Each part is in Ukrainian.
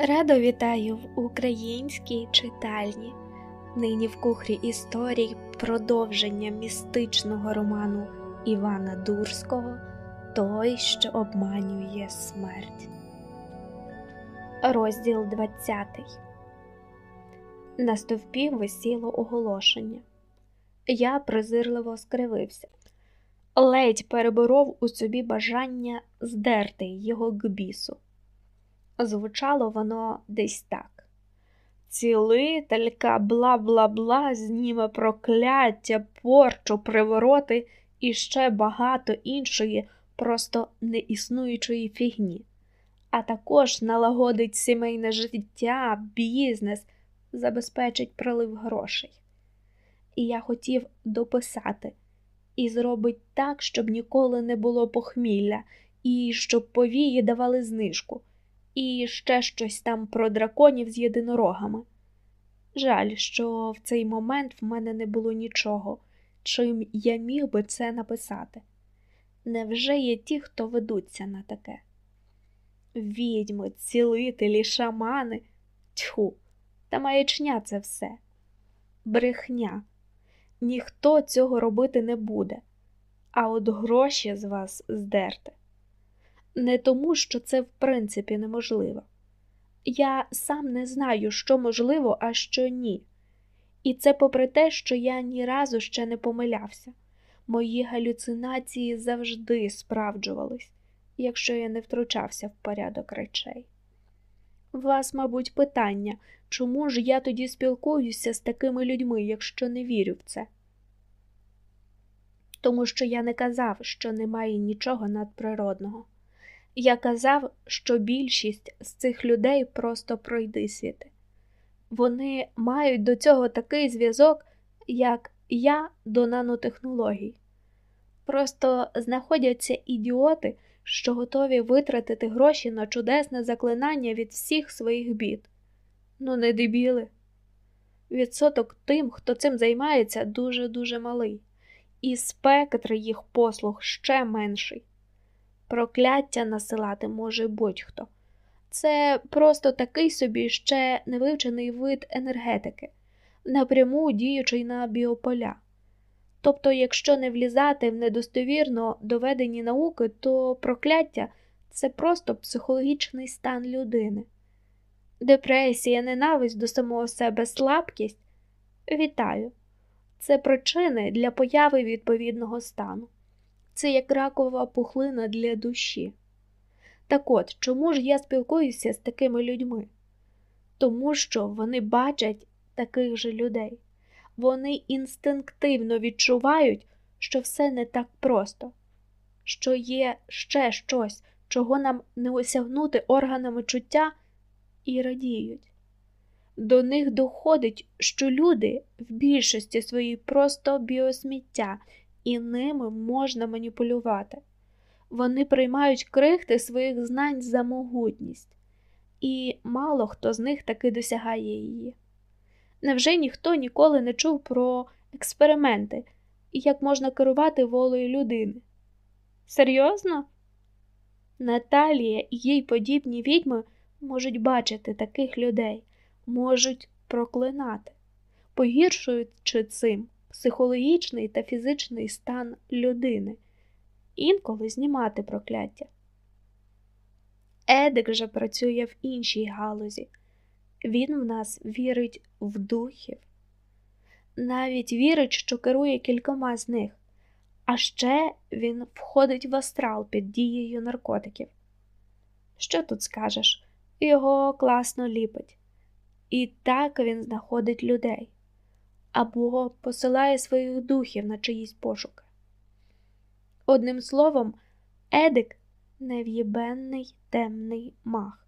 Радо вітаю в українській читальні. Нині в кухрі історій продовження містичного роману Івана Дурського Той, що обманює смерть. Розділ 20 На стовпі висіло оголошення. Я презирливо скривився, ледь переборов у собі бажання здерти його к бісу. Звучало воно десь так. Цілителька бла бла бла зніме прокляття, порчу, привороти і ще багато іншої, просто неіснуючої фігні, а також налагодить сімейне життя, бізнес, забезпечить пролив грошей. І я хотів дописати і зробить так, щоб ніколи не було похмілля, і щоб повії давали знижку і ще щось там про драконів з єдинорогами. Жаль, що в цей момент в мене не було нічого, чим я міг би це написати. Невже є ті, хто ведуться на таке? Відьми, цілителі, шамани, тьху, та маячня це все. Брехня. Ніхто цього робити не буде, а от гроші з вас здерти не тому, що це в принципі неможливо. Я сам не знаю, що можливо, а що ні. І це попри те, що я ні разу ще не помилявся. Мої галюцинації завжди справджувались, якщо я не втручався в порядок речей. Вас, мабуть, питання, чому ж я тоді спілкуюся з такими людьми, якщо не вірю в це? Тому що я не казав, що немає нічого надприродного. Я казав, що більшість з цих людей просто пройди світи. Вони мають до цього такий зв'язок, як я до нанотехнологій. Просто знаходяться ідіоти, що готові витратити гроші на чудесне заклинання від всіх своїх бід. Ну, не дебіли. Відсоток тим, хто цим займається, дуже-дуже малий, і спектр їх послуг ще менший. Прокляття насилати може будь-хто. Це просто такий собі ще невивчений вид енергетики, напряму діючий на біополя. Тобто, якщо не влізати в недостовірно доведені науки, то прокляття це просто психологічний стан людини. Депресія, ненависть до самого себе, слабкість вітаю. Це причини для появи відповідного стану це як ракова пухлина для душі. Так от, чому ж я спілкуюся з такими людьми? Тому що вони бачать таких же людей, вони інстинктивно відчувають, що все не так просто, що є ще щось, чого нам не осягнути органами чуття, і радіють. До них доходить, що люди в більшості своїй просто біосміття і ними можна маніпулювати. Вони приймають крихти своїх знань за могутність, і мало хто з них таки досягає її. Невже ніхто ніколи не чув про експерименти і як можна керувати волею людини? Серйозно? Наталія і їй подібні відьми можуть бачити таких людей, можуть проклинати, погіршуючи цим психологічний та фізичний стан людини, інколи знімати прокляття. Едик же працює в іншій галузі. Він в нас вірить в духів, навіть вірить, що керує кількома з них, а ще він входить в астрал під дією наркотиків. Що тут скажеш? Його класно ліпить. І так він знаходить людей або посилає своїх духів на чиїсь пошуки. Одним словом, Едик нев'єбенний темний мах,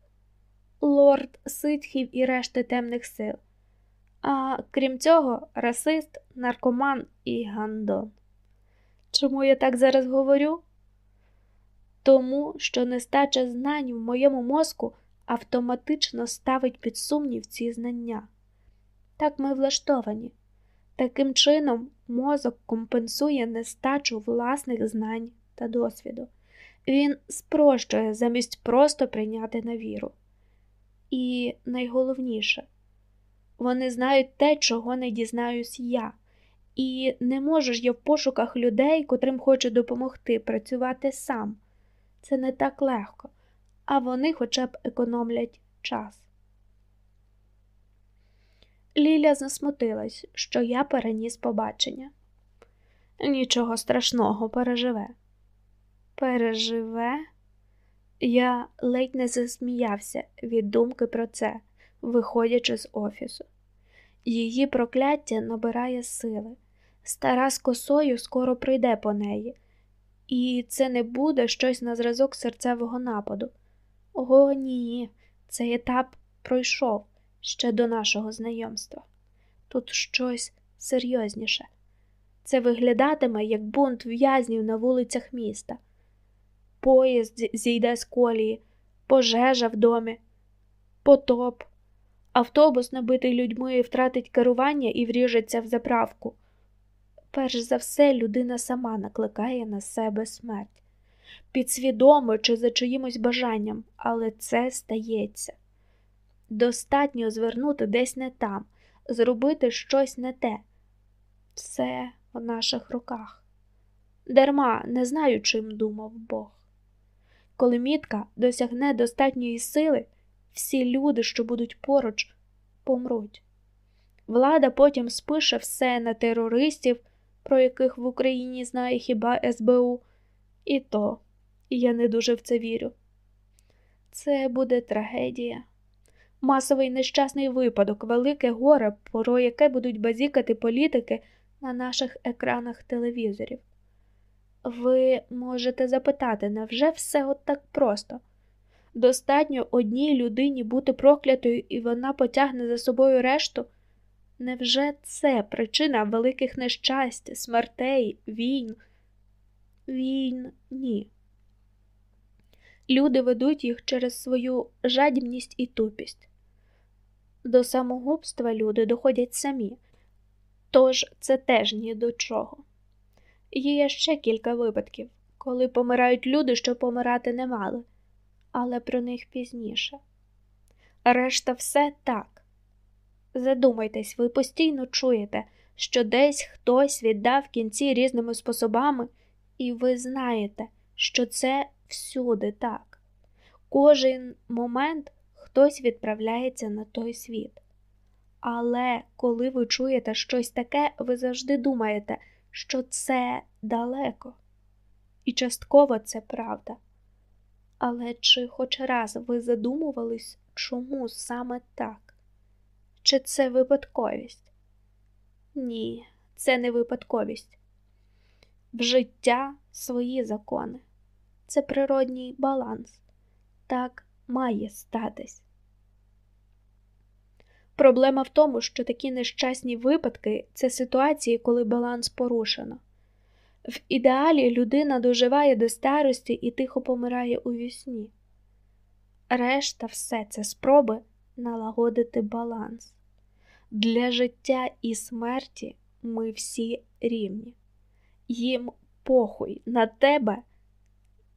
лорд ситхів і решти темних сил, а крім цього, расист, наркоман і гандон. Чому я так зараз говорю? Тому що нестача знань в моєму мозку автоматично ставить під сумнів ці знання. Так ми влаштовані. Таким чином, мозок компенсує нестачу власних знань та досвіду. Він спрощує замість просто прийняти на віру. І найголовніше, вони знають те, чого не дізнаюсь я, і не можу я в пошуках людей, котрим хочу допомогти, працювати сам. Це не так легко, а вони хоча б економлять час. Ліля засмутилась, що я переніс побачення. Нічого страшного переживе. Переживе? Я ледь не засміявся від думки про це, виходячи з офісу. Її прокляття набирає сили. Стара з косою скоро прийде по неї, і це не буде щось на зразок серцевого нападу. О, ні, цей етап пройшов ще до нашого знайомства. Тут щось серйозніше. Це виглядатиме як бунт в'язнів на вулицях міста. Поїзд зійде з колії, пожежа в домі, потоп, автобус, набитий людьми, втратить керування і вріжеться в заправку. Перш за все, людина сама накликає на себе смерть, підсвідомо чи за чиїмось бажанням, але це стається. Достатньо звернути десь не там, зробити щось не те. Все в наших руках. Дарма не знаю, чим думав Бог. Коли мітка досягне достатньої сили, всі люди, що будуть поруч, помруть. Влада потім спише все на терористів, про яких в Україні знає хіба СБУ, і то я не дуже в це вірю. Це буде трагедія масовий нещасний випадок, велике горе, про яке будуть базікати політики на наших екранах телевізорів. Ви можете запитати, невже все от так просто? Достатньо одній людині бути проклятою, і вона потягне за собою решту? Невже це причина великих нещасть, смертей, війн? Війн ні. Люди ведуть їх через свою жадібність і тупість. До самогубства люди доходять самі, тож це теж ні до чого. Є ще кілька випадків, коли помирають люди, що помирати не мали, але про них пізніше. Решта все так. Задумайтесь, ви постійно чуєте, що десь хтось віддав кінці різними способами, і ви знаєте, що це всюди так. Кожен момент хтось відправляється на той світ. Але коли ви чуєте щось таке, ви завжди думаєте, що це далеко. І частково це правда. Але чи хоч раз ви задумувались, чому саме так? Чи це випадковість? Ні, це не випадковість. В життя свої закони. Це природній баланс. Так має статись. Проблема в тому, що такі нещасні випадки це ситуації, коли баланс порушено. В ідеалі людина доживає до старості і тихо помирає у вісні. Решта все це спроби налагодити баланс. Для життя і смерті ми всі рівні. Їм похуй на тебе,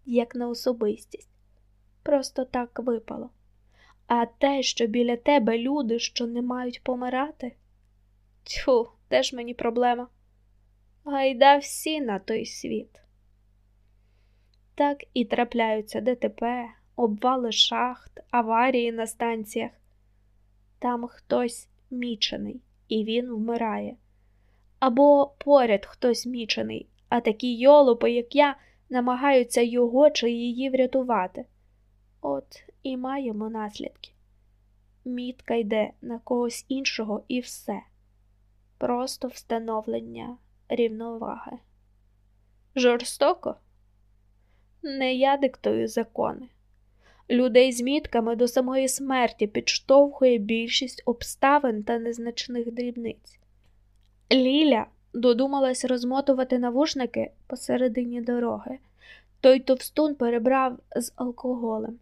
як на особистість просто так випало. А те, що біля тебе люди, що не мають помирати, тьфу, теж мені проблема. Гайда всі на той світ. Так і трапляються ДТП, обвали шахт, аварії на станціях. Там хтось мічений, і він вмирає. Або поряд хтось мічений, а такі йолопи, як я, намагаються його чи її врятувати. От і маємо наслідки. Мітка йде на когось іншого і все. Просто встановлення рівноваги. Жорстоко? Не я диктую закони. Людей з мітками до самої смерті підштовхує більшість обставин та незначних дрібниць. Ліля додумалась розмотувати навушники посередині дороги. Той товстун перебрав з алкоголем.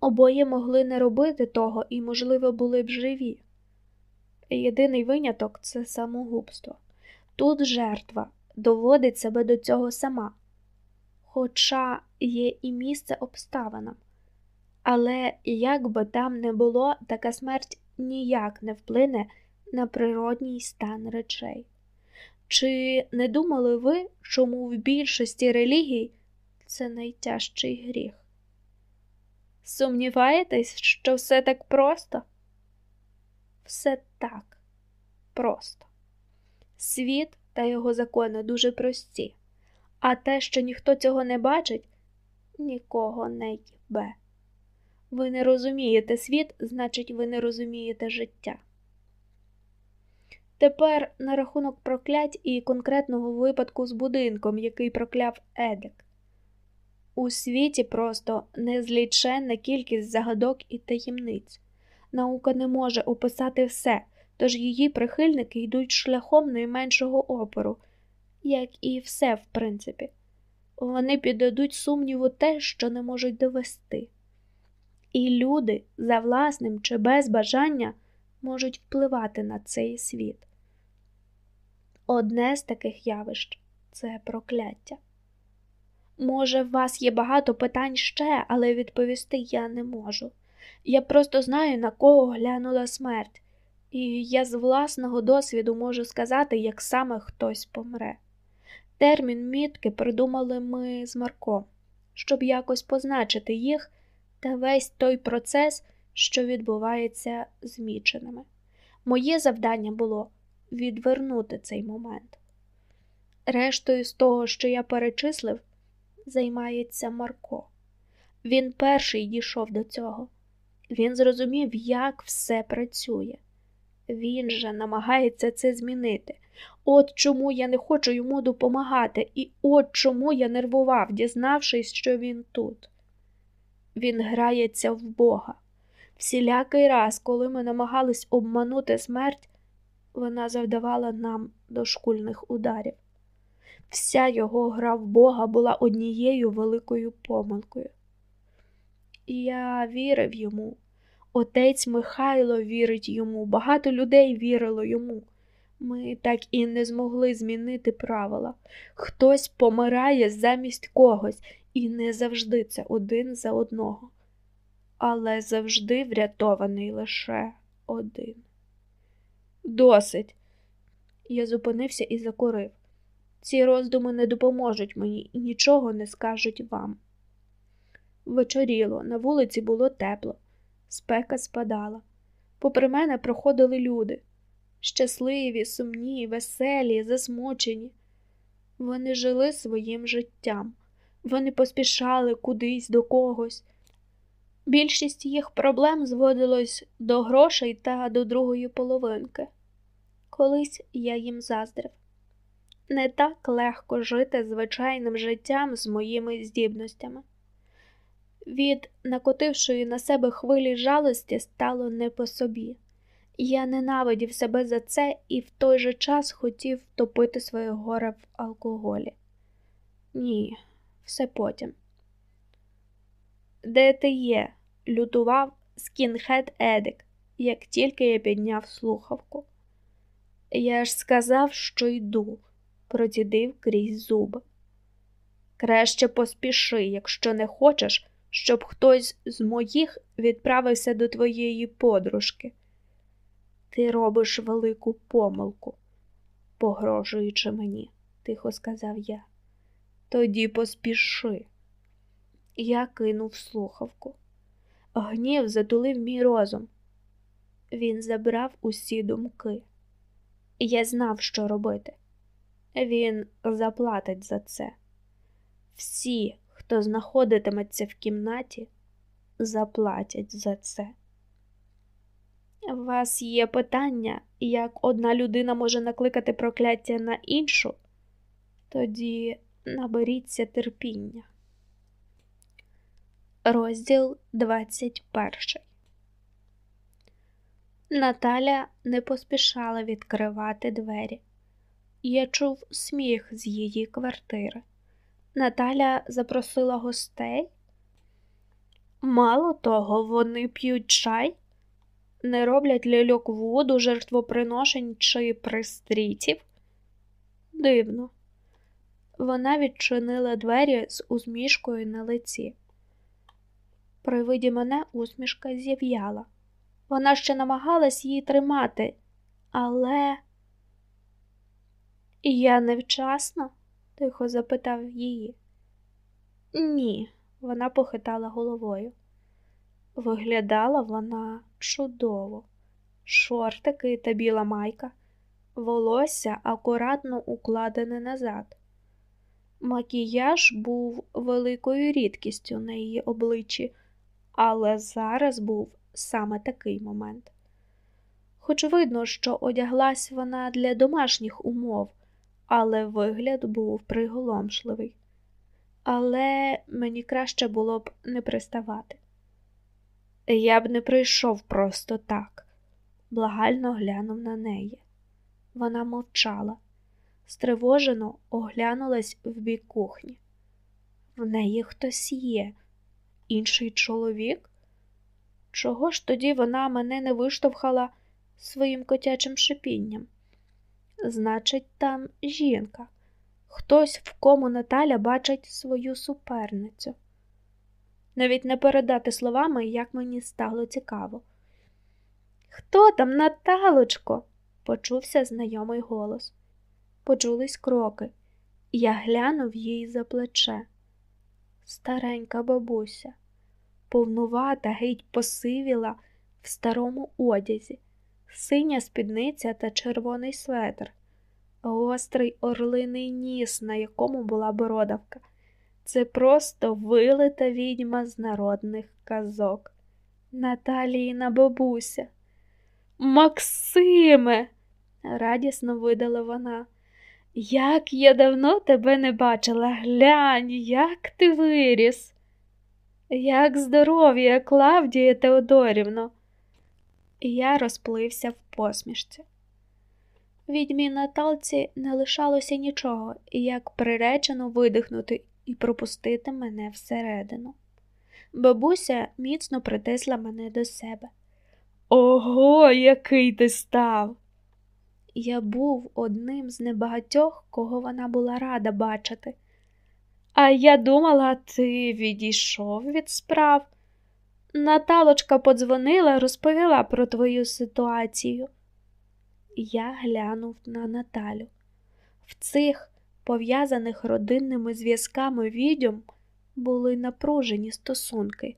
Обоє могли не робити того і, можливо, були б живі. Єдиний виняток це самогубство. Тут жертва доводить себе до цього сама, хоча є і місце обставинам, Але як би там не було, така смерть ніяк не вплине на природній стан речей. Чи не думали ви, чому в більшості релігій це найтяжчий гріх? Сумніваєтесь, що все так просто? Все так просто. Світ та його закони дуже прості, а те, що ніхто цього не бачить, нікого не їбе. Ви не розумієте світ, значить, ви не розумієте життя. Тепер на рахунок проклять і конкретного випадку з будинком, який прокляв Едик. У світі просто незліченна кількість загадок і таємниць. Наука не може описати все, тож її прихильники йдуть шляхом найменшого опору, як і все, в принципі. Вони піддадуть сумніву те, що не можуть довести. І люди за власним чи без бажання можуть впливати на цей світ. Одне з таких явищ це прокляття. Може, в вас є багато питань ще, але відповісти я не можу. Я просто знаю, на кого глянула смерть, і я з власного досвіду можу сказати, як саме хтось помре. Термін мітки придумали ми з Марком, щоб якось позначити їх та весь той процес, що відбувається з міченими. Моє завдання було відвернути цей момент. Рештою з того, що я перечислив, займається Марко. Він перший дійшов до цього. Він зрозумів, як все працює. Він же намагається це змінити. От чому я не хочу йому допомагати, і от чому я нервував, дізнавшись, що він тут. Він грається в Бога. Всілякий раз, коли ми намагались обманути смерть, вона завдавала нам дошкульних ударів. Вся його гра в Бога була однією великою помилкою. Я вірив йому. Отець Михайло вірить йому, багато людей вірило йому. Ми так і не змогли змінити правила. Хтось помирає замість когось, і не завжди це один за одного. Але завжди врятований лише один. Досить. Я зупинився і закурив. Ці роздуми не допоможуть мені і нічого не скажуть вам. Вечоріло, на вулиці було тепло, спека спадала. Попри мене проходили люди щасливі, сумні, веселі, засмучені. Вони жили своїм життям, вони поспішали кудись до когось. Більшість їх проблем зводилось до грошей та до другої половинки. Колись я їм заздрив. Не так легко жити звичайним життям з моїми здібностями. Від накотившої на себе хвилі жалості стало не по собі. Я ненавидів себе за це і в той же час хотів топити своє горе в алкоголі. Ні, все потім. Де ти є? лютував скінхед Едик, як тільки я підняв слухавку. Я ж сказав, що йду, процідив крізь зуби. Краще поспіши, якщо не хочеш, щоб хтось з моїх відправився до твоєї подружки. Ти робиш велику помилку, погрожуючи мені, тихо сказав я. Тоді поспіши. Я кинув слухавку. Гнів затулив мій розум. Він забрав усі думки. Я знав, що робити. Він заплатить за це. Всі, хто знаходитиметься в кімнаті, заплатять за це. У вас є питання, як одна людина може накликати прокляття на іншу? Тоді наберіться терпіння. Розділ 21 Наталя не поспішала відкривати двері. Я чув сміх з її квартири. Наталя запросила гостей. Мало того, вони п'ють чай, не роблять ляльок воду, жертвоприношень чи пристрітів. Дивно. Вона відчинила двері з усмішкою на лиці. При виді мене усмішка з'яв'яла. Вона ще намагалась її тримати, але я невчасно? тихо запитав її. Ні, вона похитала головою. Виглядала вона чудово, шортики та біла майка, волосся акуратно укладене назад. Макіяж був великою рідкістю на її обличчі, але зараз був саме такий момент. Хоч видно, що одяглась вона для домашніх умов, але вигляд був приголомшливий. Але мені краще було б не приставати. Я б не прийшов просто так, благально глянув на неї. Вона мовчала, стривожено оглянулась в бік кухні. В неї хтось є, інший чоловік? Чого ж тоді вона мене не виштовхала своїм котячим шипінням? Значить, там жінка, хтось, в кому Наталя бачить свою суперницю. Навіть не передати словами, як мені стало цікаво. Хто там, Наталочко? почувся знайомий голос. Почулись кроки, і я глянув їй за плече. Старенька бабуся, повнувата, геть посивіла в старому одязі, синя спідниця та червоний светр, гострий орлиний ніс, на якому була бородавка. Це просто вилита відьма з народних казок. Наталіїна бабуся. Максиме, радісно видала вона. Як я давно тебе не бачила, глянь, як ти виріс. Як здоров'я, Клавдія Теодорівно. Я розплився в посмішці. Відьмі Наталці не лишалося нічого, як приречено видихнути і пропустити мене всередину. Бабуся міцно притисла мене до себе. Ого, який ти став! Я був одним з небагатьох, кого вона була рада бачити. А я думала, ти відійшов від справ. Наталочка подзвонила, розповіла про твою ситуацію. Я глянув на Наталю. В цих пов'язаних родинними зв'язками відьом були напружені стосунки,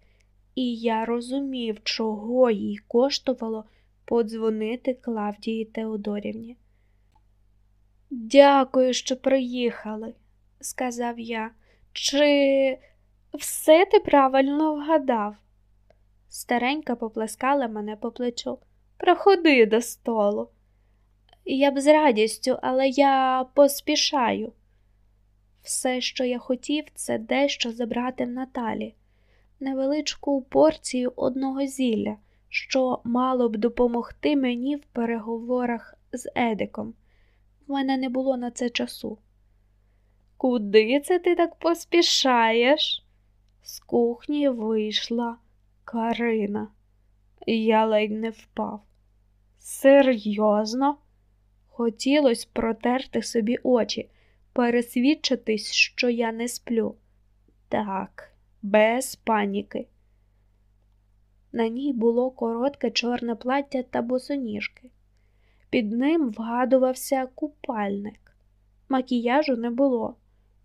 і я розумів, чого їй коштувало подзвонити Клавдії Теодорівні. Дякую, що приїхали, сказав я. Чи все ти правильно вгадав? Старенька поплескала мене по плечу. Проходи до столу. Я б з радістю, але я поспішаю. Все, що я хотів, це дещо забрати в Наталі, невеличку порцію одного зілля, що мало б допомогти мені в переговорах з Едиком. В мене не було на це часу. Куди це ти так поспішаєш? З кухні вийшла Карина. Я ледь не впав. Серйозно? Хотілося протерти собі очі, пересвідчитись, що я не сплю. Так, без паніки. На ній було коротке чорне плаття та босоніжки. Під ним вгадувався купальник. Макіяжу не було,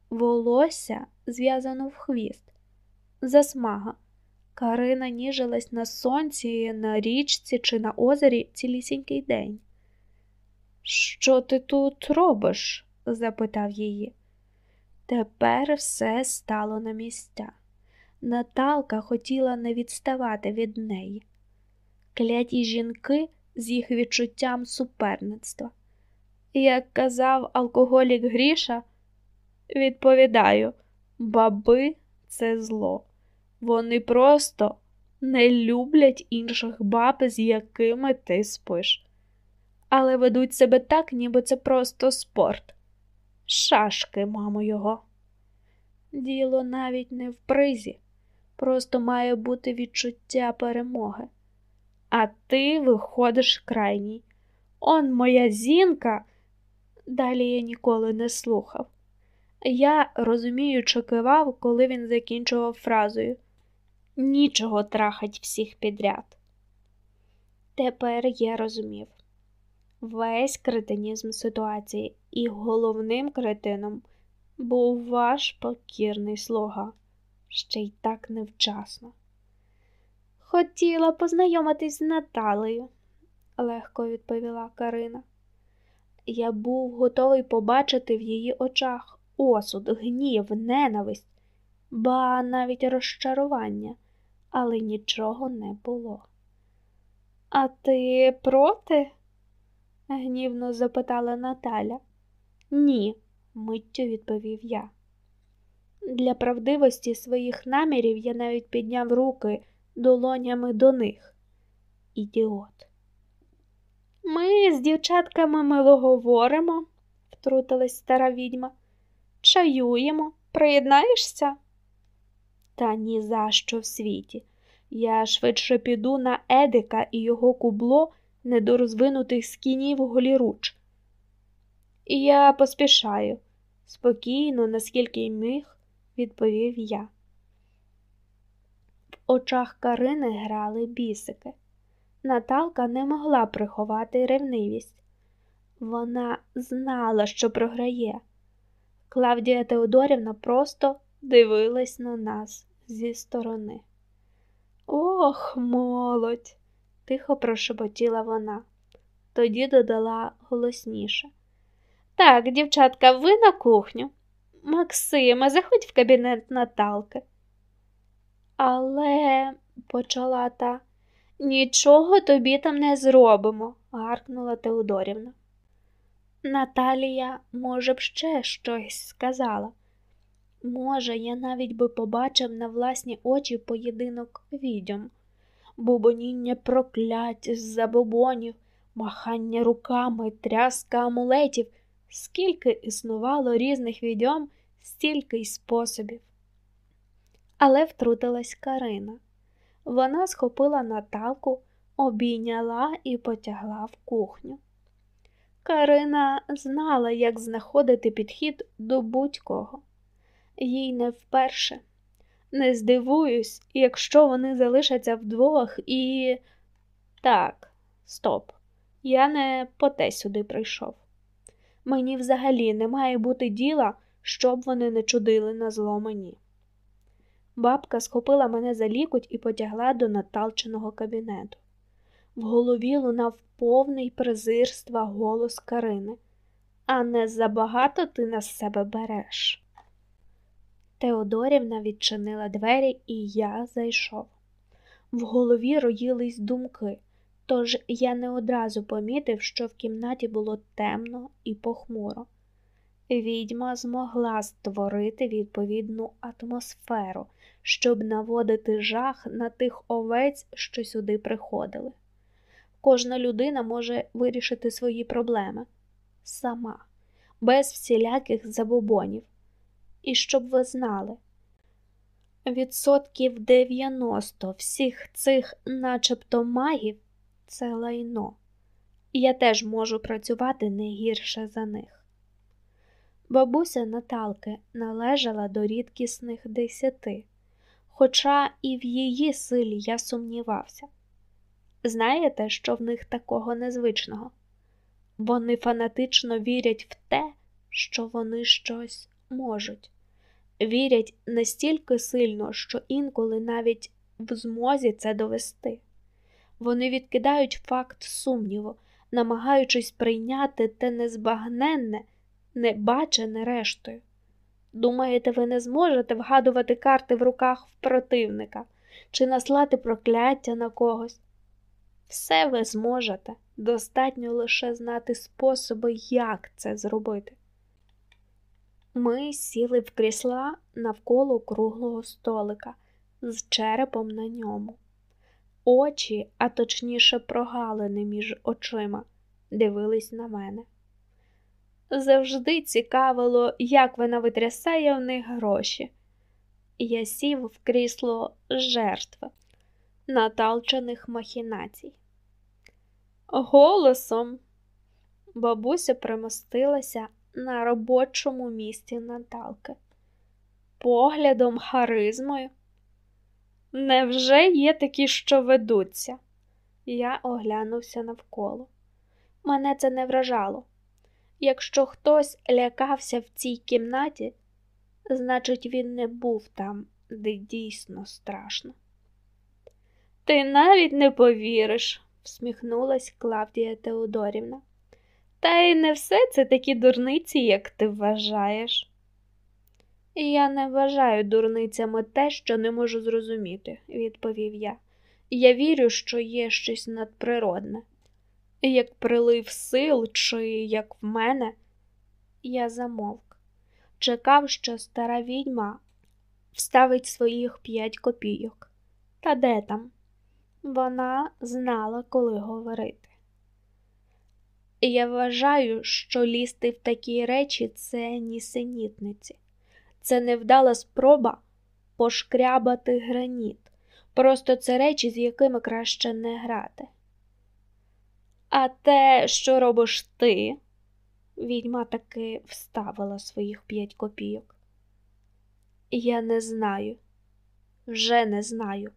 волосся зв'язано в хвіст, засмага. Карина ніжилась на сонці, на річці чи на озері цілісінький день. Що ти тут робиш? запитав її. Тепер все стало на місця. Наталка хотіла не відставати від неї. Кляті жінки з їх відчуттям суперництва. Як казав алкоголік Гріша, відповідаю, баби це зло. Вони просто не люблять інших баб, з якими ти спиш, але ведуть себе так, ніби це просто спорт. Шашки, мамо, його. Діло навіть не в призі, просто має бути відчуття перемоги. А ти виходиш крайній. Он моя зінка. Далі я ніколи не слухав. Я розуміючи кивав, коли він закінчував фразою. Нічого трахать всіх підряд. Тепер я розумів весь кретинізм ситуації, і головним кретином був ваш покірний слуга, ще й так невчасно. Хотіла познайомитись з Наталею, легко відповіла Карина. Я був готовий побачити в її очах осуд, гнів, ненависть, ба навіть розчарування, але нічого не було. А ти проти? гнівно запитала Наталя. Ні, миттю відповів я. Для правдивості своїх намірів я навіть підняв руки долонями до них. Ідіот. Ми з дівчатками мило говоримо, втрутилась стара відьма. Чаюємо, приєднаєшся? Та ні за що в світі. Я швидше піду на Едика і його кубло недорозвинутих скінів голіруч. І я поспішаю, спокійно, наскільки й міг, відповів я. В очах Карини грали бісики. Наталка не могла приховати ревнивість. Вона знала, що програє. Клавдія Теодорівна просто дивилась на нас зі сторони. Ох, молодь! тихо прошепотіла вона. Тоді додала голосніше. Так, дівчатка, ви на кухню. Максиме, заходь в кабінет Наталки. Але, почала та, нічого тобі там не зробимо, гаркнула Теодорівна. Наталія, може б, ще щось сказала. Може, я навіть би побачив на власні очі поєдинок відьом, бубоніння проклять забобонів, махання руками, тряска амулетів, скільки існувало різних відьом, стільки й способів. Але втрутилась Карина. Вона схопила Наталку, обійняла і потягла в кухню. Карина знала, як знаходити підхід до будь-кого. Їй не вперше. Не здивуюсь, якщо вони залишаться вдвох і. Так, стоп. Я не по те сюди прийшов. Мені взагалі не має бути діла, щоб вони не чудили на зло мені. Бабка схопила мене за лікуть і потягла до наталченого кабінету. В голові лунав повний презирства голос Карини. А не забагато ти на себе береш. Теодорівна відчинила двері, і я зайшов. В голові роїлись думки, тож я не одразу помітив, що в кімнаті було темно і похмуро. Відьма змогла створити відповідну атмосферу, щоб наводити жах на тих овець, що сюди приходили. Кожна людина може вирішити свої проблеми сама, без всіляких забобонів. І щоб ви знали, відсотків 90 всіх цих, начебто магів, це лайно, я теж можу працювати не гірше за них. Бабуся Наталки належала до рідкісних десяти, хоча і в її силі я сумнівався. Знаєте, що в них такого незвичного? Вони фанатично вірять в те, що вони щось можуть, вірять настільки сильно, що інколи навіть в змозі це довести. Вони відкидають факт сумніву, намагаючись прийняти те незбагненне, небачене рештою. Думаєте, ви не зможете вгадувати карти в руках в противника чи наслати прокляття на когось? Все ви зможете, достатньо лише знати способи, як це зробити. Ми сіли в крісла навколо круглого столика з черепом на ньому. Очі, а точніше, прогалини між очима, дивились на мене. Завжди цікавило, як вона витрясає в них гроші. Я сів в крісло жертв наталчених махінацій. Голосом бабуся примостилася на робочому місці Наталки, поглядом харизмою. Невже є такі, що ведуться? Я оглянувся навколо. Мене це не вражало. Якщо хтось лякався в цій кімнаті, значить, він не був там, де дійсно страшно. Ти навіть не повіриш, всміхнулась Клавдія Теодорівна. Та й не все це такі дурниці, як ти вважаєш. Я не вважаю дурницями те, що не можу зрозуміти, відповів я. Я вірю, що є щось надприродне. Як прилив сил, чи як в мене, я замовк, чекав, що стара відьма вставить своїх п'ять копійок. Та де там? Вона знала, коли говорити. Я вважаю, що лізти в такі речі це нісенітниці. Це невдала спроба пошкрябати граніт. Просто це речі, з якими краще не грати. А те, що робиш ти, відьма таки вставила своїх п'ять копійок. Я не знаю, вже не знаю.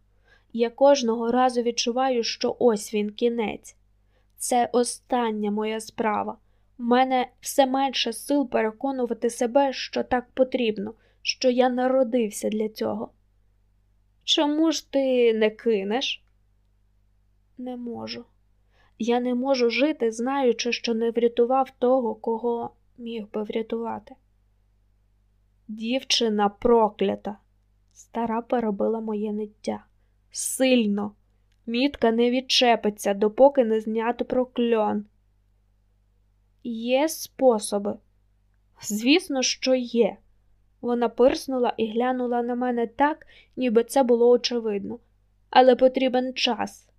Я кожного разу відчуваю, що ось він кінець. Це остання моя справа. У мене все менше сил переконувати себе, що так потрібно, що я народився для цього. Чому ж ти не кинеш? Не можу. Я не можу жити, знаючи, що не врятував того, кого міг би врятувати. Дівчина проклята, стара перебила моє ниття. Сильно. Мітка не відчепиться, допоки не зняти прокльон. Є способи. Звісно, що є. Вона пирснула і глянула на мене так, ніби це було очевидно, але потрібен час.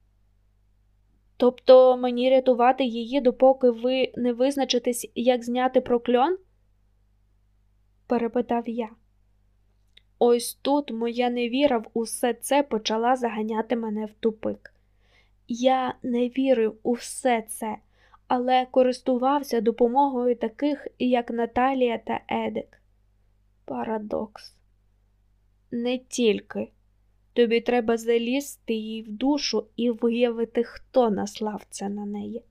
Тобто мені рятувати її, допоки ви не визначитесь, як зняти прокльон? перепитав я. Ось тут моя невіра в усе це почала заганяти мене в тупик. Я не вірив у все це, але користувався допомогою таких, як Наталія та Едик. Парадокс. Не тільки. Тобі треба залізти їй в душу і виявити, хто наслав це на неї,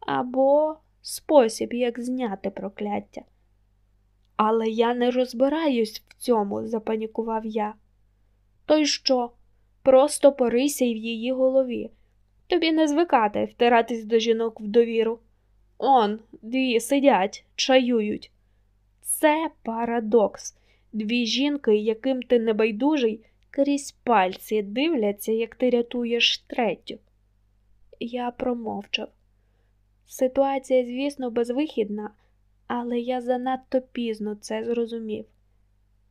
або спосіб, як зняти прокляття. Але я не розбираюсь в цьому, запанікував я. То й що? Просто порися й в її голові. Тобі не звикати втиратись до жінок в довіру. Он, дві сидять, чаюють. Це парадокс. Дві жінки, яким ти небайдужий, крізь пальці дивляться, як ти рятуєш третю. Я промовчав. Ситуація, звісно, безвихідна, але я занадто пізно це зрозумів.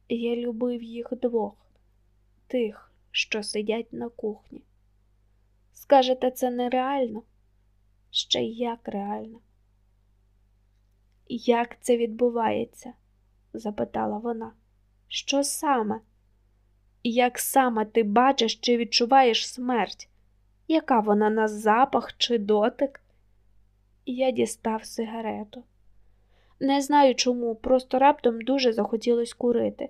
Я любив їх двох, тих, що сидять на кухні. Скажете, це нереально? Ще як реально? Як це відбувається? запитала вона. Що саме? Як саме ти бачиш чи відчуваєш смерть? Яка вона на запах чи дотик? Я дістав сигарету. Не знаю чому, просто раптом дуже захотілось курити.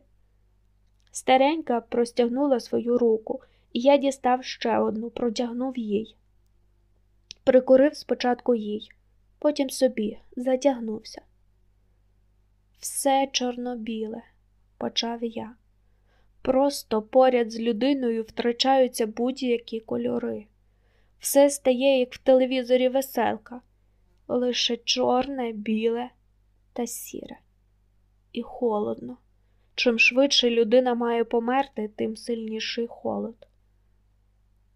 Старенька простягнула свою руку, і я дістав ще одну, протягнув їй. Прикурив спочатку їй, потім собі затягнувся. Все чорно-біле, почав я. Просто поряд з людиною втрачаються будь-які кольори. Все стає, як в телевізорі веселка, лише чорне, біле та сіре. І холодно. Чим швидше людина має померти, тим сильніший холод.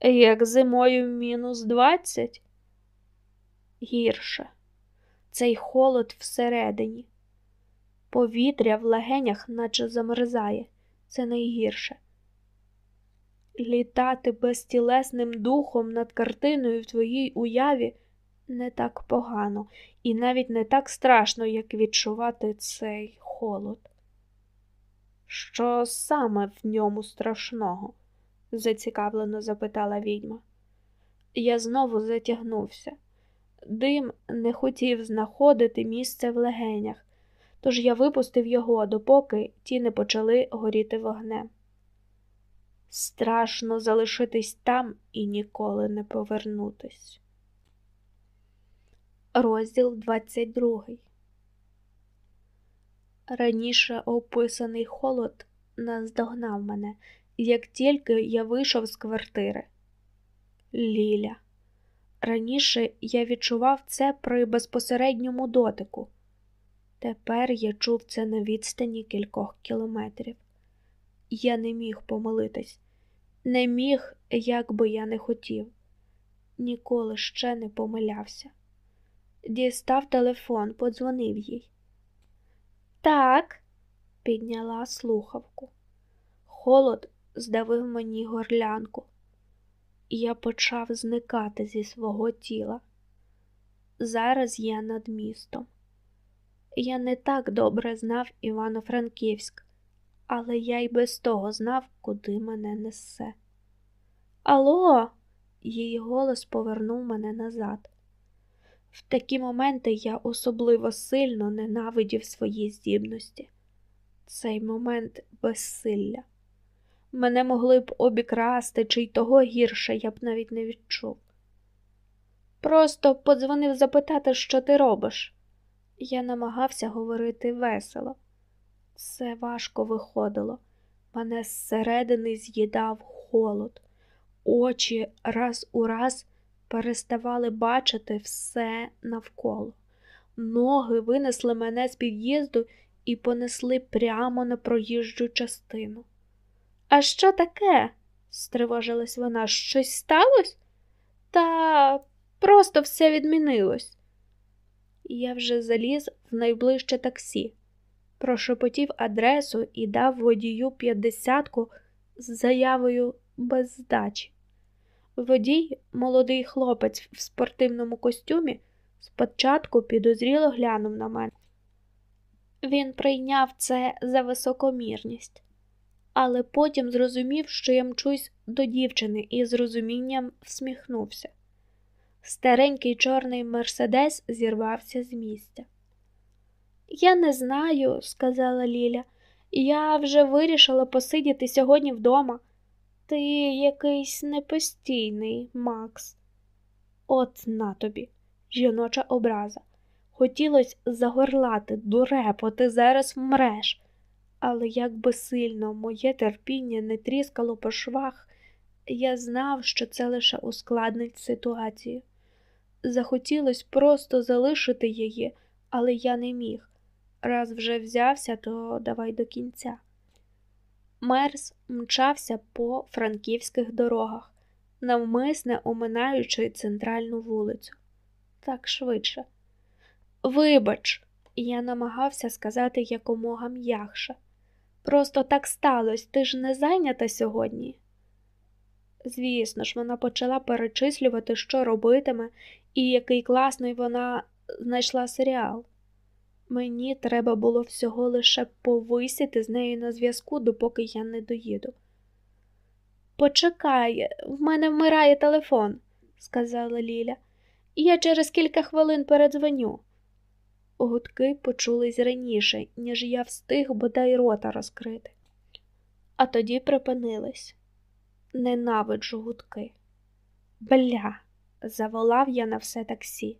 Як зимою мінус двадцять? Гірше. Цей холод всередині. Повітря в легенях наче замерзає, це найгірше. Літати безтілесним духом над картиною в твоїй уяві не так погано і навіть не так страшно, як відчувати цей холод. Що саме в ньому страшного? зацікавлено запитала відьма. Я знову затягнувся. Дим не хотів знаходити місце в легенях, тож я випустив його, допоки ті не почали горіти вогнем. Страшно залишитись там і ніколи не повернутись. Розділ 22 Раніше описаний холод наздогнав мене, як тільки я вийшов з квартири. Ліля. Раніше я відчував це при безпосередньому дотику. Тепер я чув це на відстані кількох кілометрів. Я не міг помилитись, не міг, як би я не хотів, ніколи ще не помилявся. Дістав телефон, подзвонив їй. Так, підняла слухавку. Холод здавив мені горлянку, я почав зникати зі свого тіла. Зараз я над містом. Я не так добре знав Івано-Франківськ, але я й без того знав, куди мене несе. Алло, її голос повернув мене назад. В такі моменти я особливо сильно ненавидів свої здібності. Цей момент безсилля. Мене могли б обікрасти, чи й того гірше я б навіть не відчув. Просто подзвонив запитати, що ти робиш. Я намагався говорити весело. Це важко виходило. Мене зсередини з'їдав холод, очі раз у раз переставали бачити все навколо. Ноги винесли мене з під'їзду і понесли прямо на проїжджу частину. А що таке? стривожилась вона. Щось сталося? Та просто все відмінилось. Я вже заліз в найближче таксі, прошепотів адресу і дав водію п'ятдесятку з заявою без здачі. Водій, молодий хлопець в спортивному костюмі, спочатку підозріло глянув на мене. Він прийняв це за високомірність, але потім зрозумів, що я мчусь до дівчини і з розумінням всміхнувся. Старенький чорний мерседес зірвався з місця. Я не знаю, сказала Ліля, я вже вирішила посидіти сьогодні вдома. Ти якийсь непостійний, Макс. От на тобі, жіноча образа. Хотілося загорлати, дурепо, ти зараз вмреш. Але як би сильно моє терпіння не тріскало по швах, я знав, що це лише ускладнить ситуацію. Захотілося просто залишити її, але я не міг. Раз вже взявся, то давай до кінця. Мерс мчався по франківських дорогах, навмисне оминаючи центральну вулицю. Так швидше. Вибач, я намагався сказати якомога м'якше. Просто так сталося, ти ж не зайнята сьогодні. Звісно ж, вона почала перечислювати, що робитиме, і який класний вона знайшла серіал. Мені треба було всього лише повисіти з нею на зв'язку, допоки я не доїду. Почекай, в мене вмирає телефон, сказала Ліля, я через кілька хвилин передзвоню. Гудки почулись раніше, ніж я встиг бодай рота розкрити. А тоді припинились. Ненавиджу гудки. Бля, заволав я на все таксі.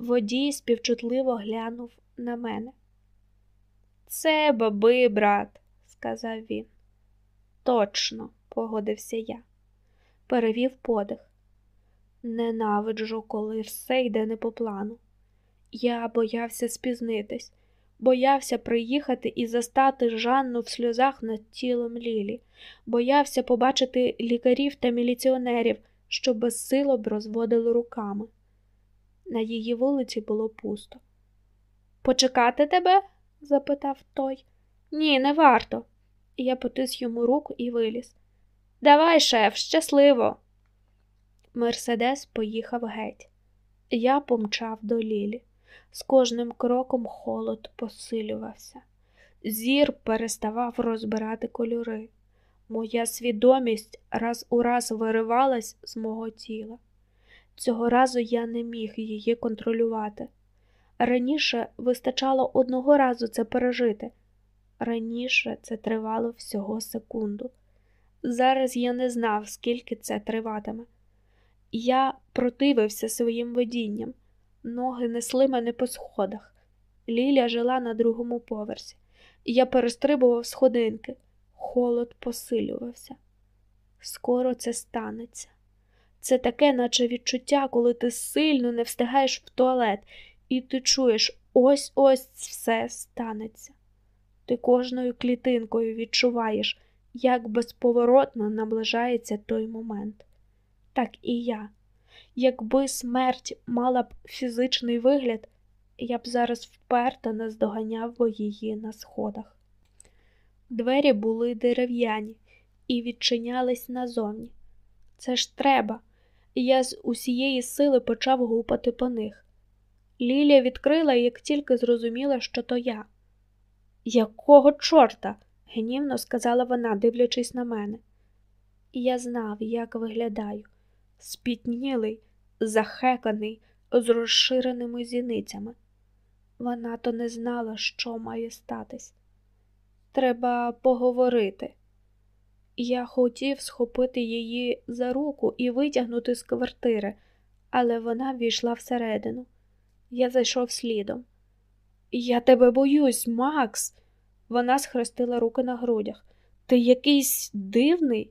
Водій співчутливо глянув на мене. Це баби, брат, сказав він. Точно, погодився я, перевів подих. Ненавиджу, коли все йде не по плану. Я боявся спізнитись, боявся приїхати і застати Жанну в сльозах над тілом Лілі, боявся побачити лікарів та міліціонерів, що безсило б розводили руками. На її вулиці було пусто. Почекати тебе? запитав той. Ні, не варто. Я потис йому руку і виліз. Давай, шеф, щасливо. Мерседес поїхав геть. Я помчав до Лілі. З кожним кроком холод посилювався. Зір переставав розбирати кольори. Моя свідомість раз у раз виривалась з мого тіла. Цього разу я не міг її контролювати. Раніше вистачало одного разу це пережити. Раніше це тривало всього секунду. Зараз я не знав, скільки це триватиме. Я противився своїм видінням, ноги несли мене по сходах. Ліля жила на другому поверсі. Я перестрибував сходинки. Холод посилювався. Скоро це станеться. Це таке, наче відчуття, коли ти сильно не встигаєш в туалет, і ти чуєш, ось ось все станеться. Ти кожною клітинкою відчуваєш, як безповоротно наближається той момент. Так і я. Якби смерть мала б фізичний вигляд, я б зараз вперто наздоганяв би її на сходах. Двері були дерев'яні і відчинялись назовні. Це ж треба, і я з усієї сили почав гупати по них. Лілія відкрила, як тільки зрозуміла, що то я. Якого чорта? гнівно сказала вона, дивлячись на мене. Я знав, як виглядаю, спітнілий, захеканий, з розширеними зіницями. Вона то не знала, що має статись. Треба поговорити. Я хотів схопити її за руку і витягнути з квартири, але вона ввійшла всередину. Я зайшов слідом. Я тебе боюсь, Макс. Вона схрестила руки на грудях. Ти якийсь дивний.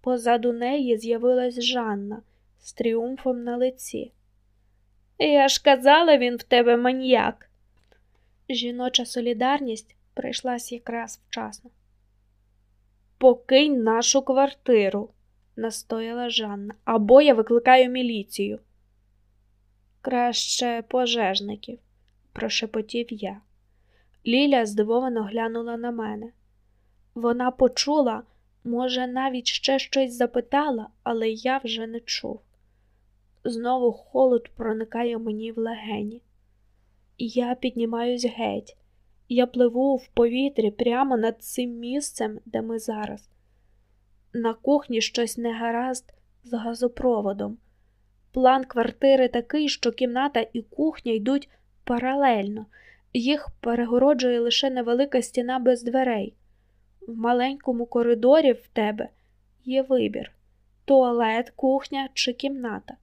Позаду неї з'явилась Жанна з тріумфом на лиці. Я ж казала, він в тебе маньяк. Жіноча солідарність прийшлась якраз вчасно. Покинь нашу квартиру, настояла Жанна, або я викликаю міліцію. Краще пожежників, прошепотів я. Ліля здивовано глянула на мене. Вона почула, може, навіть ще щось запитала, але я вже не чув. Знову холод проникає мені в легені. Я піднімаюсь геть, я пливу в повітрі прямо над цим місцем, де ми зараз. На кухні щось негаразд з газопроводом. План квартири такий, що кімната і кухня йдуть паралельно, їх перегороджує лише невелика стіна без дверей. В маленькому коридорі в тебе є вибір туалет, кухня чи кімната.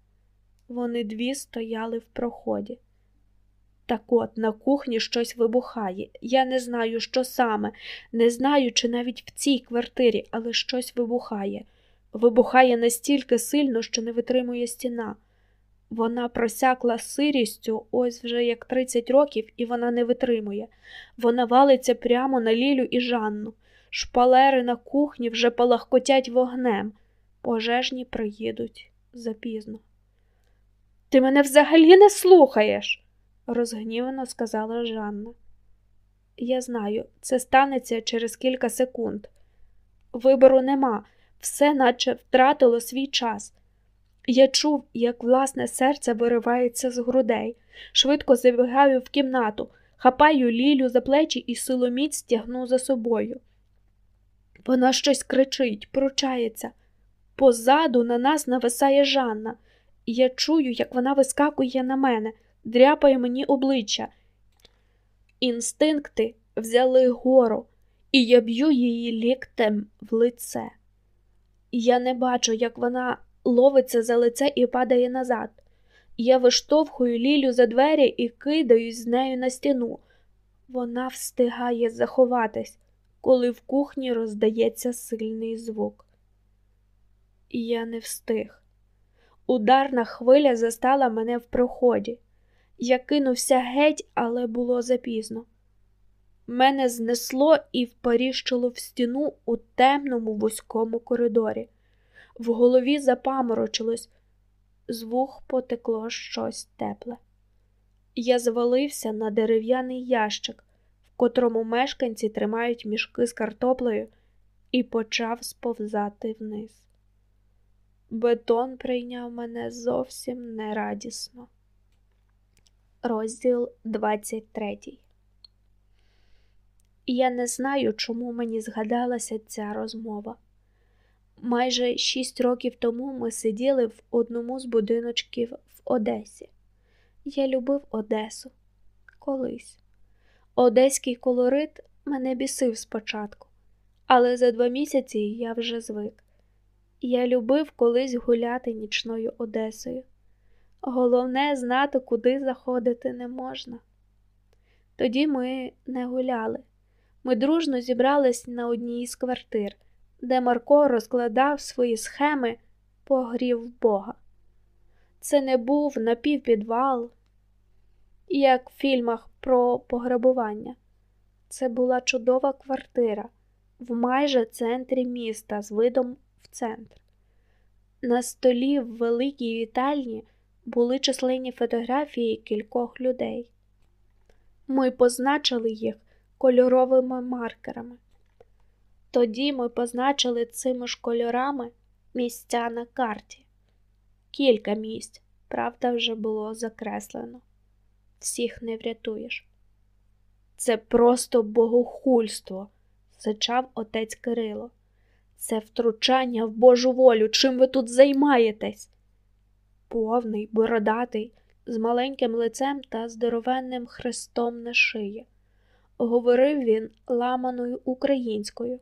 Вони дві стояли в проході. Так от на кухні щось вибухає. Я не знаю, що саме, не знаю, чи навіть в цій квартирі, але щось вибухає. Вибухає настільки сильно, що не витримує стіна. Вона просякла сирістю ось вже як 30 років, і вона не витримує. Вона валиться прямо на Лілю і Жанну. Шпалери на кухні вже палахкотять вогнем. Пожежні приїдуть запізно. Ти мене взагалі не слухаєш, розгнівано сказала Жанна. Я знаю, це станеться через кілька секунд. Вибору нема, все наче втратило свій час. Я чув, як власне серце виривається з грудей, швидко забігаю в кімнату, хапаю Лілю за плечі і силоміць тягну за собою. Вона щось кричить, пручається. Позаду на нас нависає Жанна, я чую, як вона вискакує на мене, дряпає мені обличчя. Інстинкти взяли гору, і я б'ю її ліктем в лице. Я не бачу, як вона ловиться за лице і падає назад. Я виштовхую Лілю за двері і кидаюсь з нею на стіну. Вона встигає заховатись, коли в кухні роздається сильний звук. Я не встиг. Ударна хвиля застала мене в проході. Я кинувся геть, але було запізно. Мене знесло і впоріщило в стіну у темному вузькому коридорі. В голові запаморочилось, з вух потекло щось тепле. Я звалився на дерев'яний ящик, в котрому мешканці тримають мішки з картоплею, і почав сповзати вниз. Бетон прийняв мене зовсім нерадісно. Розділ 23 Я не знаю, чому мені згадалася ця розмова. Майже шість років тому ми сиділи в одному з будиночків в Одесі. Я любив Одесу колись. Одеський колорит мене бісив спочатку, Але за два місяці я вже звик. Я любив колись гуляти нічною Одесою. Головне знати, куди заходити не можна. Тоді ми не гуляли. Ми дружно зібрались на одній із квартир, де Марко розкладав свої схеми погрів Бога. Це не був напівпідвал, як в фільмах про пограбування. Це була чудова квартира в майже центрі міста з видом в центр. На столі в великій вітальні були численні фотографії кількох людей. Ми позначили їх кольоровими маркерами. Тоді ми позначили цими ж кольорами місця на карті. Кілька місць, правда, вже було закреслено. Всіх не врятуєш. Це просто богохульство, зачав отець Кирило. Це втручання в Божу волю. Чим ви тут займаєтесь? Повний, бородатий, з маленьким лицем та здоровенним хрестом на шиї. Говорив він ламаною українською.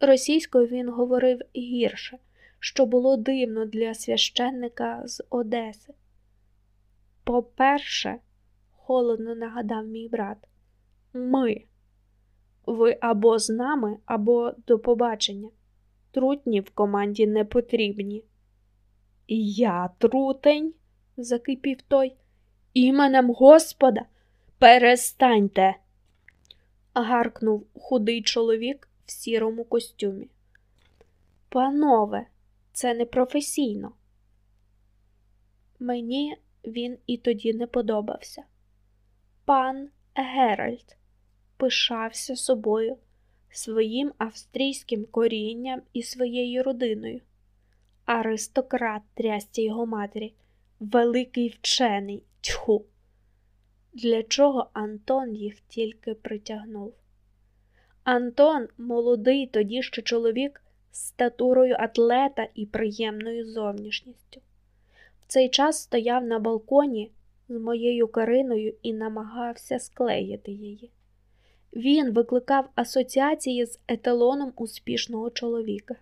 Російською він говорив гірше, що було дивно для священника з Одеси. По-перше, холодно нагадав мій брат, ми. Ви або з нами, або до побачення. Трутні в команді не потрібні. Я трутень, закипів той, іменем Господа, перестаньте. гаркнув худий чоловік в сірому костюмі. Панове, це не професійно. Мені він і тоді не подобався. Пан Геральт пишався собою, своїм австрійським корінням і своєю родиною. Аристократ трясті його матері, великий вчений тьху. Для чого Антон їх тільки притягнув? Антон, молодий тоді ще чоловік з статурою атлета і приємною зовнішністю. В цей час стояв на балконі з моєю Кариною і намагався склеїти її. Він викликав асоціації з еталоном успішного чоловіка.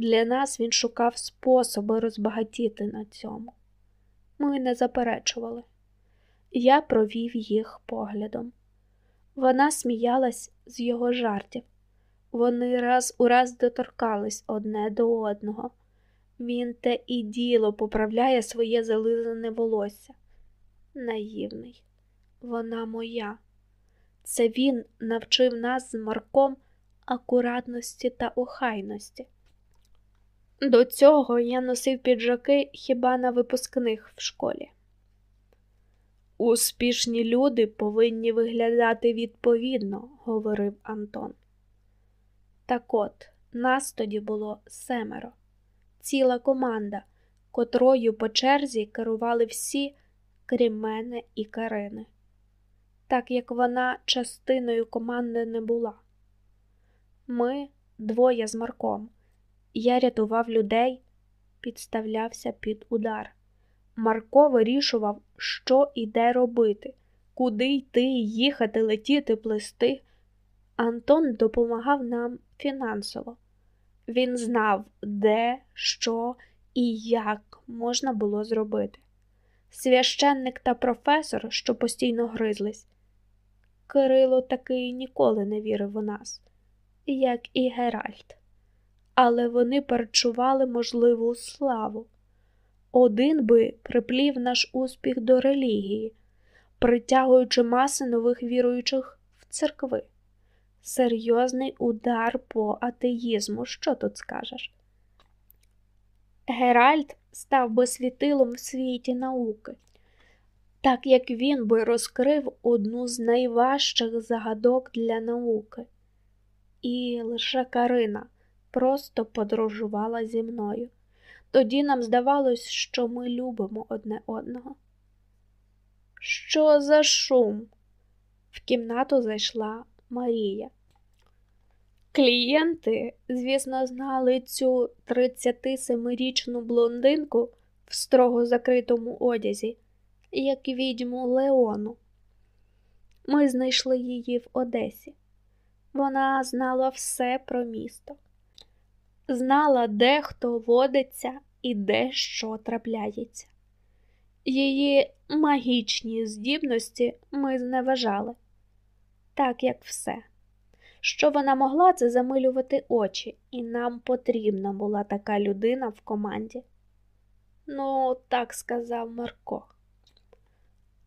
Для нас він шукав способи розбагатіти на цьому. Ми не заперечували. Я провів їх поглядом. Вона сміялась з його жартів. Вони раз у раз доторкались одне до одного. Він те і діло поправляє своє зализане волосся. Наївний, вона моя. Це він навчив нас з Марком акуратності та охайності. До цього я носив піджаки хіба на випускних в школі. Успішні люди повинні виглядати відповідно, говорив Антон. Так от, нас тоді було семеро, ціла команда, котрою по черзі керували всі, крім мене і Карини, так як вона частиною команди не була. Ми двоє з Марком. Я рятував людей, підставлявся під удар. Марко вирішував, що і де робити, куди йти, їхати, летіти, плести. Антон допомагав нам фінансово. Він знав, де, що і як можна було зробити. Священник та професор, що постійно гризлись. Кирило таки ніколи не вірив у нас, як і Геральт. Але вони перечували можливу славу. Один би приплів наш успіх до релігії, притягуючи маси нових віруючих в церкви. Серйозний удар по атеїзму, що тут скажеш? Геральт став би світилом в світі науки, так як він би розкрив одну з найважчих загадок для науки. І лише Карина просто подорожувала зі мною. Тоді нам здавалось, що ми любимо одне одного. Що за шум? В кімнату зайшла Марія. Клієнти, звісно, знали цю 37-річну блондинку в строго закритому одязі, як відьму Леону. Ми знайшли її в Одесі. Вона знала все про місто, знала, де хто водиться і де що трапляється. Її магічні здібності ми зневажали, так як все. Що вона могла це замилювати очі, і нам потрібна була така людина в команді. Ну, так сказав Марко.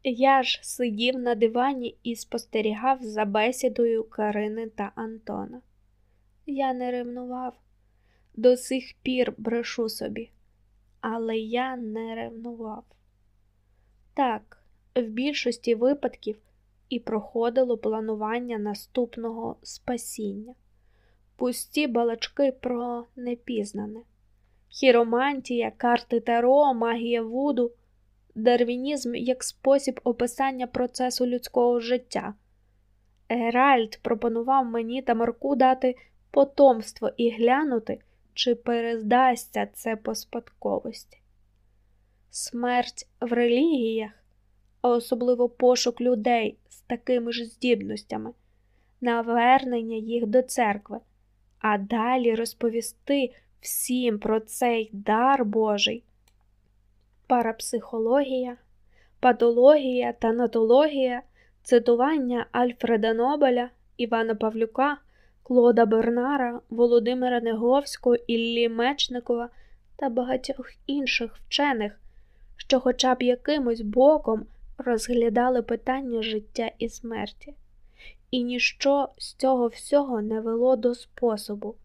Я ж сидів на дивані і спостерігав за бесідою Карини та Антона. Я не ревнував, до сих пір брешу собі, але я не ревнував. Так, в більшості випадків і проходило планування наступного спасіння, пусті балачки про непізнане, хіромантія, карти таро, магія вуду, дарвінізм як спосіб описання процесу людського життя. Геральт пропонував мені та Марку дати потомство і глянути, чи перездасться це по спадковості. Смерть в релігіях, а особливо пошук людей з такими ж здібностями, навернення їх до церкви, а далі розповісти всім про цей дар Божий. Парапсихологія, патологія та натологія, цитування Альфреда Нобеля, Івана Павлюка, Клода Бернара, Володимира Неговського, Іллі Мечникова та багатьох інших вчених, що хоча б якимось боком розглядали питання життя і смерті, і ніщо з цього всього не вело до способу,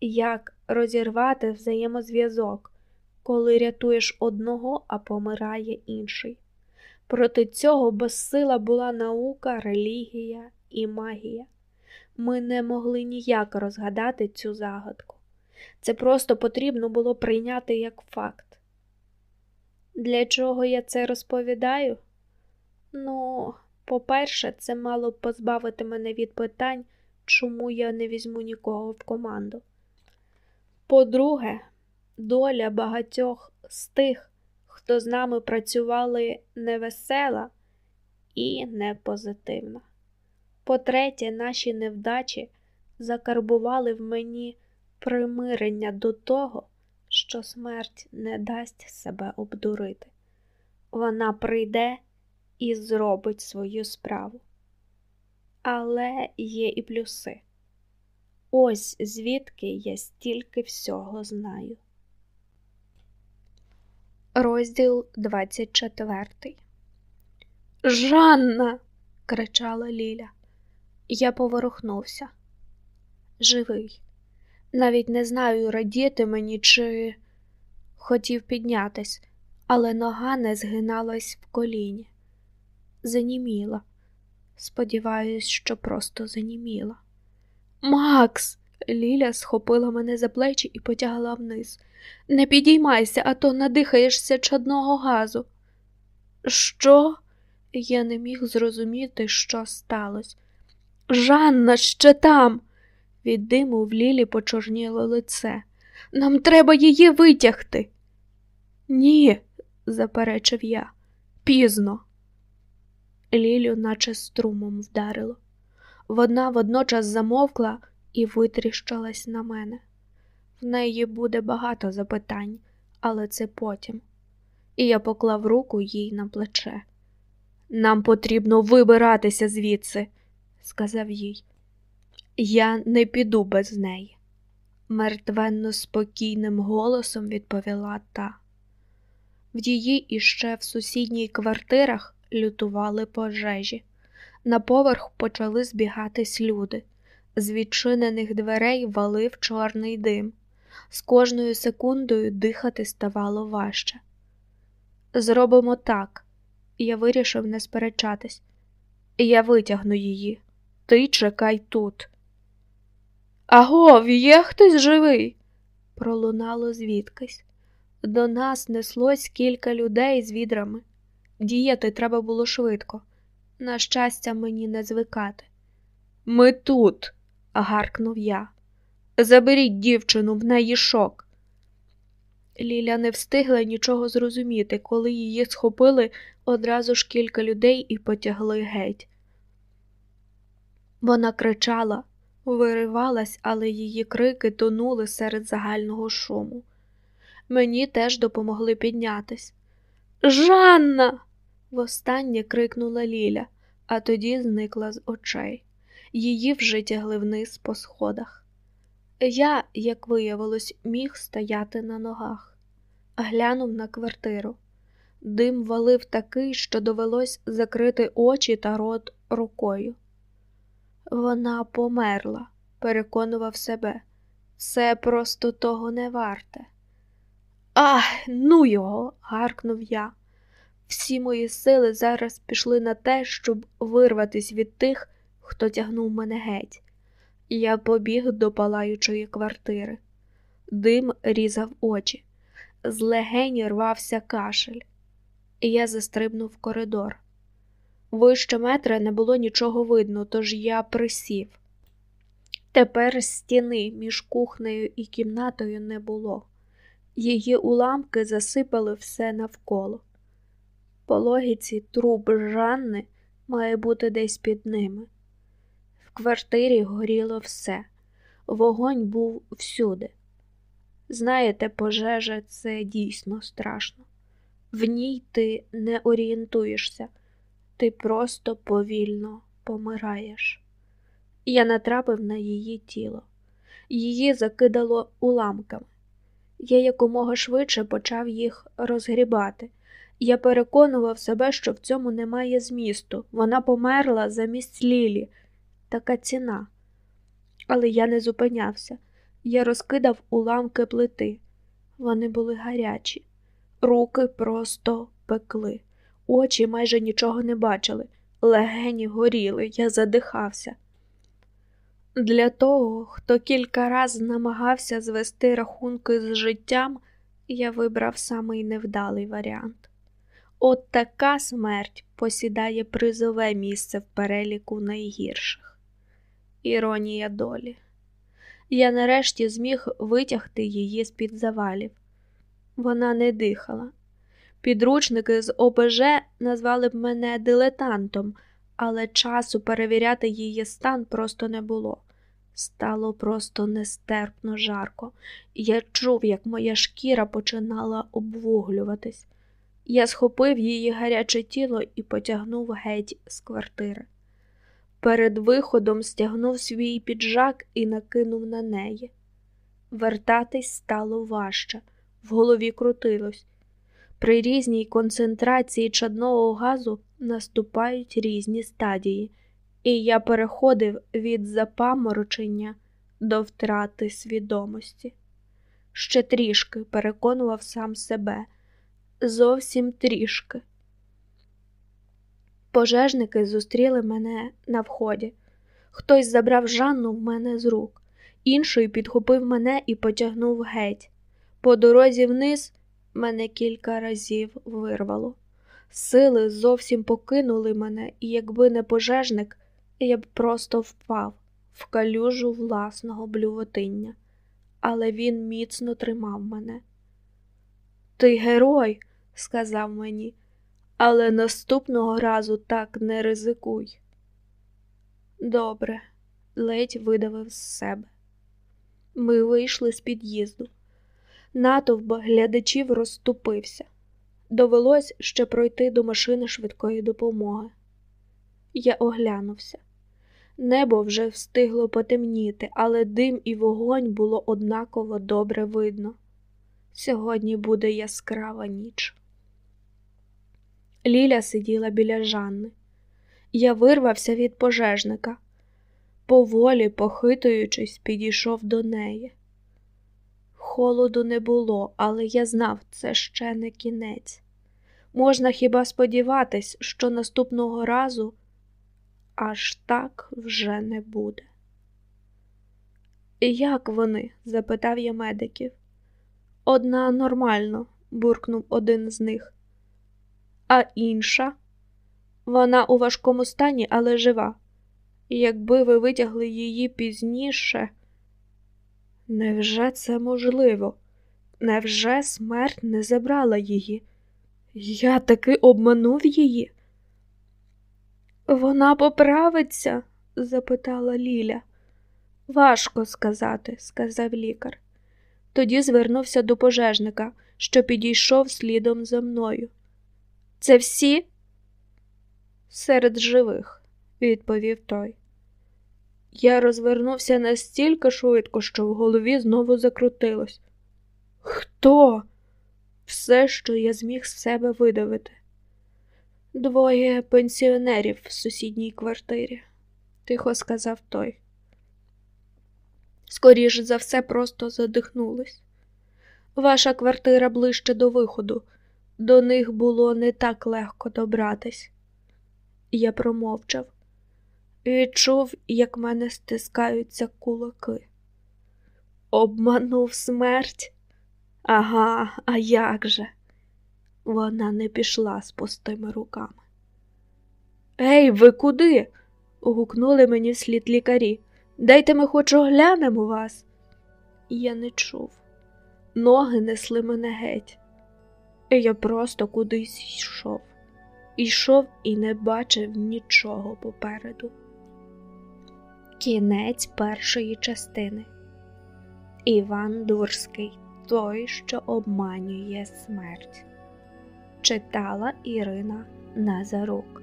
як розірвати взаємозв'язок, коли рятуєш одного, а помирає інший. Проти цього безсила була наука, релігія і магія. Ми не могли ніяк розгадати цю загадку. Це просто потрібно було прийняти як факт. Для чого я це розповідаю? Ну, по-перше, це мало б позбавити мене від питань, чому я не візьму нікого в команду. По-друге, доля багатьох з тих, хто з нами працювали невесела і непозитивна. По-третє, наші невдачі закарбували в мені примирення до того, що смерть не дасть себе обдурити. Вона прийде і зробить свою справу. Але є і плюси. Ось звідки я стільки всього знаю. Розділ 24 Жанна. кричала Ліля. Я поворухнувся. Живий. Навіть не знаю, радіти мені, чи хотів піднятись, але нога не згиналась в коліні заніміла. Сподіваюсь, що просто заніміла. Макс! Ліля схопила мене за плечі і потягла вниз. Не підіймайся, а то надихаєшся чадного газу. Що? Я не міг зрозуміти, що сталося. Жанна ще там. Від диму в Лілі почорніло лице. Нам треба її витягти. Ні, заперечив я, пізно. Лілю, наче струмом вдарило. Вона водночас замовкла і витріщалась на мене. В неї буде багато запитань, але це потім. І я поклав руку їй на плече. Нам потрібно вибиратися звідси, сказав їй. Я не піду без неї, мертвенно спокійним голосом відповіла та. В її іще в сусідній квартирах лютували пожежі. На поверх почали збігатись люди. З відчинених дверей валив чорний дим. З кожною секундою дихати ставало важче. Зробимо так, я вирішив не сперечатись. Я витягну її. Ти чекай тут. Агов, є хтось живий? пролунало звідкись. До нас неслось кілька людей з відрами. Діяти треба було швидко. На щастя, мені не звикати. Ми тут, гаркнув я. Заберіть дівчину, в неї шок. Ліля не встигла нічого зрозуміти, коли її схопили одразу ж кілька людей і потягли геть. Вона кричала, Виривалась, але її крики тонули серед загального шуму. Мені теж допомогли піднятись. Жанна. востаннє крикнула Ліля, а тоді зникла з очей. Її вже тягли вниз по сходах. Я, як виявилось, міг стояти на ногах, глянув на квартиру. Дим валив такий, що довелось закрити очі та рот рукою. Вона померла, переконував себе. Це просто того не варте. Ах, ну його, гаркнув я. Всі мої сили зараз пішли на те, щоб вирватися від тих, хто тягнув мене геть. Я побіг до палаючої квартири. Дим різав очі, з легені рвався кашель, я застрибнув в коридор. Вище метра не було нічого видно, тож я присів. Тепер стіни між кухнею і кімнатою не було. Її уламки засипали все навколо. По логіці труп Жанни має бути десь під ними. В квартирі горіло все, вогонь був всюди. Знаєте, пожежа це дійсно страшно. В ній ти не орієнтуєшся, ти просто повільно помираєш. Я натрапив на її тіло, її закидало уламками. Я якомога швидше почав їх розгрібати. Я переконував себе, що в цьому немає змісту. Вона померла замість Лілі. Така ціна. Але я не зупинявся. Я розкидав уламки плити. Вони були гарячі, руки просто пекли, очі майже нічого не бачили, легені горіли, я задихався. Для того, хто кілька разів намагався звести рахунки з життям, я вибрав самий невдалий варіант. От така смерть посідає призове місце в переліку найгірших. Іронія долі. Я нарешті зміг витягти її з під завалів. Вона не дихала. Підручники з ОБЖ назвали б мене дилетантом, але часу перевіряти її стан просто не було. Стало просто нестерпно жарко, я чув, як моя шкіра починала обвуглюватись. Я схопив її гаряче тіло і потягнув геть з квартири. Перед виходом стягнув свій піджак і накинув на неї. Вертатись стало важче, в голові крутилось. При різній концентрації чадного газу наступають різні стадії і я переходив від запаморочення до втрати свідомості. Ще трішки переконував сам себе, зовсім трішки. Пожежники зустріли мене на вході. Хтось забрав Жанну в мене з рук, інший підхопив мене і потягнув геть. По дорозі вниз мене кілька разів вирвало. Сили зовсім покинули мене, і якби не пожежник, я б просто впав в калюжу власного блювотиння, але він міцно тримав мене. Ти герой, сказав мені, але наступного разу так не ризикуй. Добре, ледь видавив з себе. Ми вийшли з під'їзду. Натовп глядачів розступився. Довелось ще пройти до машини швидкої допомоги. Я оглянувся. Небо вже встигло потемніти, але дим і вогонь було однаково добре видно. Сьогодні буде яскрава ніч. Ліля сиділа біля Жанни. Я вирвався від пожежника. Поволі, похитуючись, підійшов до неї. Холоду не було, але я знав, це ще не кінець. Можна хіба сподіватись, що наступного разу аж так вже не буде. Як вони? запитав я медиків. Одна нормально, буркнув один з них. А інша? Вона у важкому стані, але жива. Якби ви витягли її пізніше, невже це можливо? Невже смерть не забрала її? Я таки обманув її? Вона поправиться? запитала Ліля. Важко сказати, сказав лікар. Тоді звернувся до пожежника, що підійшов слідом за мною. Це всі? Серед живих, відповів той. Я розвернувся настільки швидко, що в голові знову закрутилось. Хто? Все, що я зміг з себе видавити. Двоє пенсіонерів в сусідній квартирі, тихо сказав той. Скоріше за все, просто задихнулись. Ваша квартира ближче до виходу, до них було не так легко добратись. Я промовчав, відчув, як мене стискаються кулаки. Обманув смерть? Ага, а як же? Вона не пішла з пустими руками. Ей, ви куди? гукнули мені вслід лікарі. Дайте ми хоч оглянемо вас. Я не чув. Ноги несли мене геть. Я просто кудись йшов. Йшов і не бачив нічого попереду. Кінець першої частини. Іван Дурський той, що обманює смерть. Читала Ірина Назарук.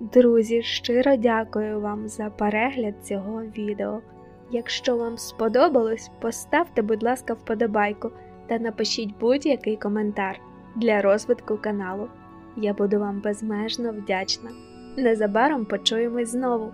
Друзі, щиро дякую вам за перегляд цього відео. Якщо вам сподобалось, поставте, будь ласка, вподобайку та напишіть будь-який коментар для розвитку каналу. Я буду вам безмежно вдячна. Незабаром почуємось знову.